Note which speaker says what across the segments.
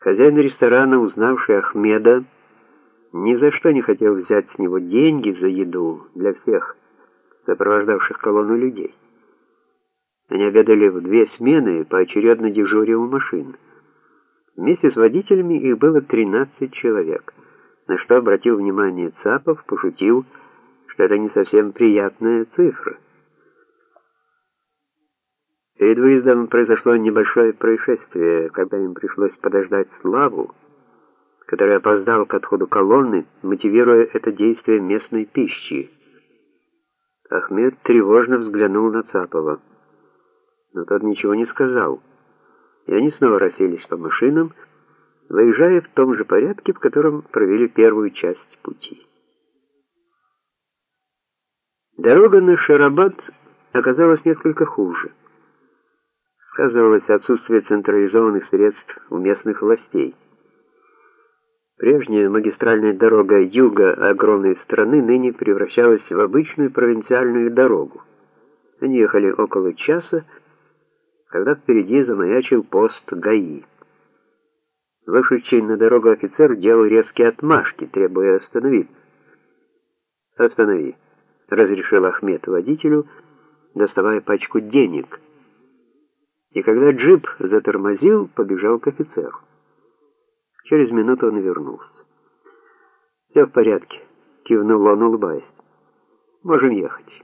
Speaker 1: Хозяин ресторана, узнавший Ахмеда, ни за что не хотел взять с него деньги за еду для всех сопровождавших колонну людей. Они обедали в две смены, поочередно дежуря у машин. Вместе с водителями их было 13 человек, на что обратил внимание Цапов, пошутил, что это не совсем приятная цифра. Перед выездом произошло небольшое происшествие, когда им пришлось подождать Славу, который опоздал к отходу колонны, мотивируя это действие местной пищей. Ахмед тревожно взглянул на Цапова, но тот ничего не сказал, и они снова расселись по машинам, выезжая в том же порядке, в котором провели первую часть пути. Дорога на Шарабад оказалась несколько хуже сказывалось отсутствие централизованных средств у местных властей. Прежняя магистральная дорога юга огромной страны ныне превращалась в обычную провинциальную дорогу. Они ехали около часа, когда впереди замаячил пост ГАИ. Вышедший на дорогу офицер делал резкие отмашки, требуя остановиться. «Останови», — разрешил Ахмед водителю, доставая пачку денег — и когда джип затормозил, побежал к офицеру. Через минуту он вернулся. «Все в порядке», — кивнул он, улыбаясь. «Можем ехать».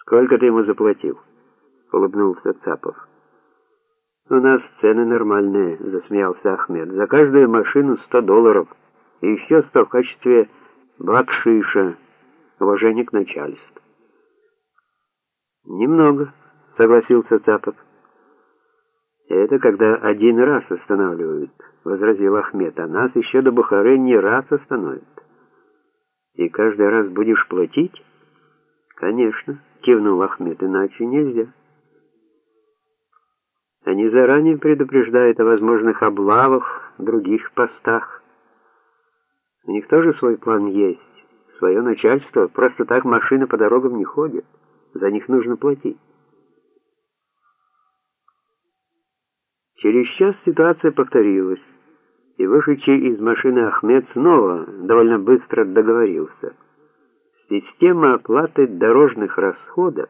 Speaker 1: «Сколько ты ему заплатил?» — улыбнулся Цапов. «У нас цены нормальные», — засмеялся Ахмед. «За каждую машину сто долларов, и еще сто в качестве бакшиша, уважение к начальству». «Немного», — согласился Цапов. «Это когда один раз останавливают», — возразил Ахмед, «а нас еще до Бухары не раз остановят». «И каждый раз будешь платить?» «Конечно», — кивнул Ахмед, — «иначе нельзя». Они заранее предупреждают о возможных облавах, других постах. У них тоже свой план есть, свое начальство. Просто так машины по дорогам не ходят. За них нужно платить. Через час ситуация повторилась, и вышедший из машины Ахмед снова довольно быстро договорился. Система оплаты дорожных расходов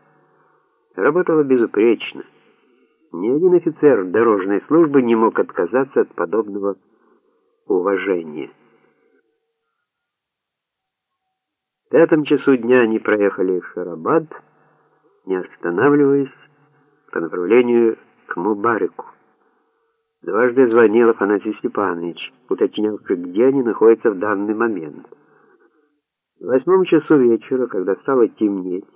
Speaker 1: работала безупречно. Ни один офицер дорожной службы не мог отказаться от подобного уважения. В пятом часу дня они проехали в Шарабад, не останавливаясь по направлению к Мубарику. Дважды звонил Афанасий Степанович, уточнявший, где они находятся в данный момент. В восьмом часу вечера, когда стало темнеть,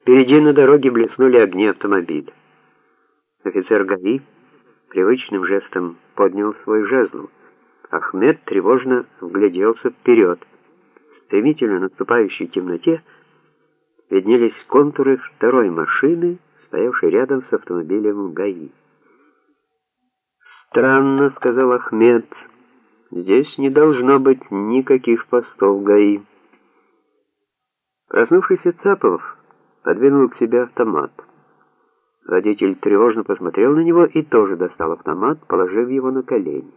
Speaker 1: впереди на дороге блеснули огни автомобиля. Офицер ГАИ привычным жестом поднял свой жезл. Ахмед тревожно вгляделся вперед. В стремительно наступающей темноте виднелись контуры второй машины, стоявшей рядом с автомобилем ГАИ. «Странно», — сказал Ахмед, — «здесь не должно быть никаких постов ГАИ». Проснувшийся Цапов подвинул к себе автомат. Водитель тревожно посмотрел на него и тоже достал автомат, положив его на колени.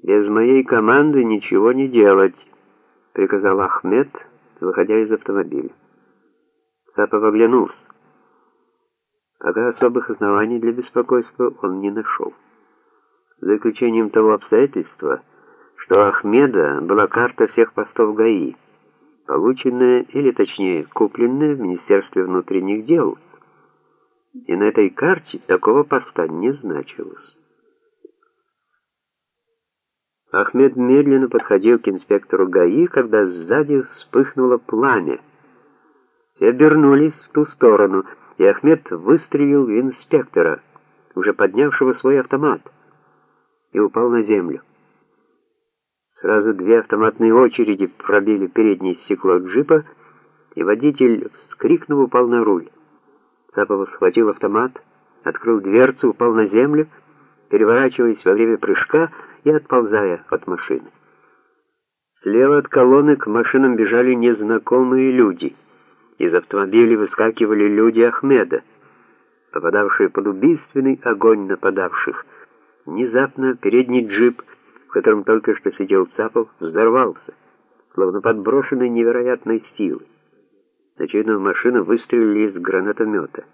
Speaker 1: «Без моей команды ничего не делать», — приказал Ахмед, выходя из автомобиля. Цапов оглянулся. Пока особых оснований для беспокойства он не нашел. За исключением того обстоятельства, что Ахмеда была карта всех постов ГАИ, полученная, или точнее, купленная в Министерстве внутренних дел, и на этой карте такого поста не значилось. Ахмед медленно подходил к инспектору ГАИ, когда сзади вспыхнуло пламя. Все обернулись в ту сторону — и Ахмед выстрелил в инспектора, уже поднявшего свой автомат, и упал на землю. Сразу две автоматные очереди пробили переднее стекло джипа, и водитель, вскрикнув, упал на руль. Цапов схватил автомат, открыл дверцу, упал на землю, переворачиваясь во время прыжка и отползая от машины. Слева от колонны к машинам бежали незнакомые люди — из автомобилей выскакивали люди Ахмеда. попадавшие под убийственный огонь нападавших. Внезапно передний джип, в котором только что сидел Цапов, взорвался, словно подброшенный невероятной силой. Очевидно, в машину выстрелили из гранатомета.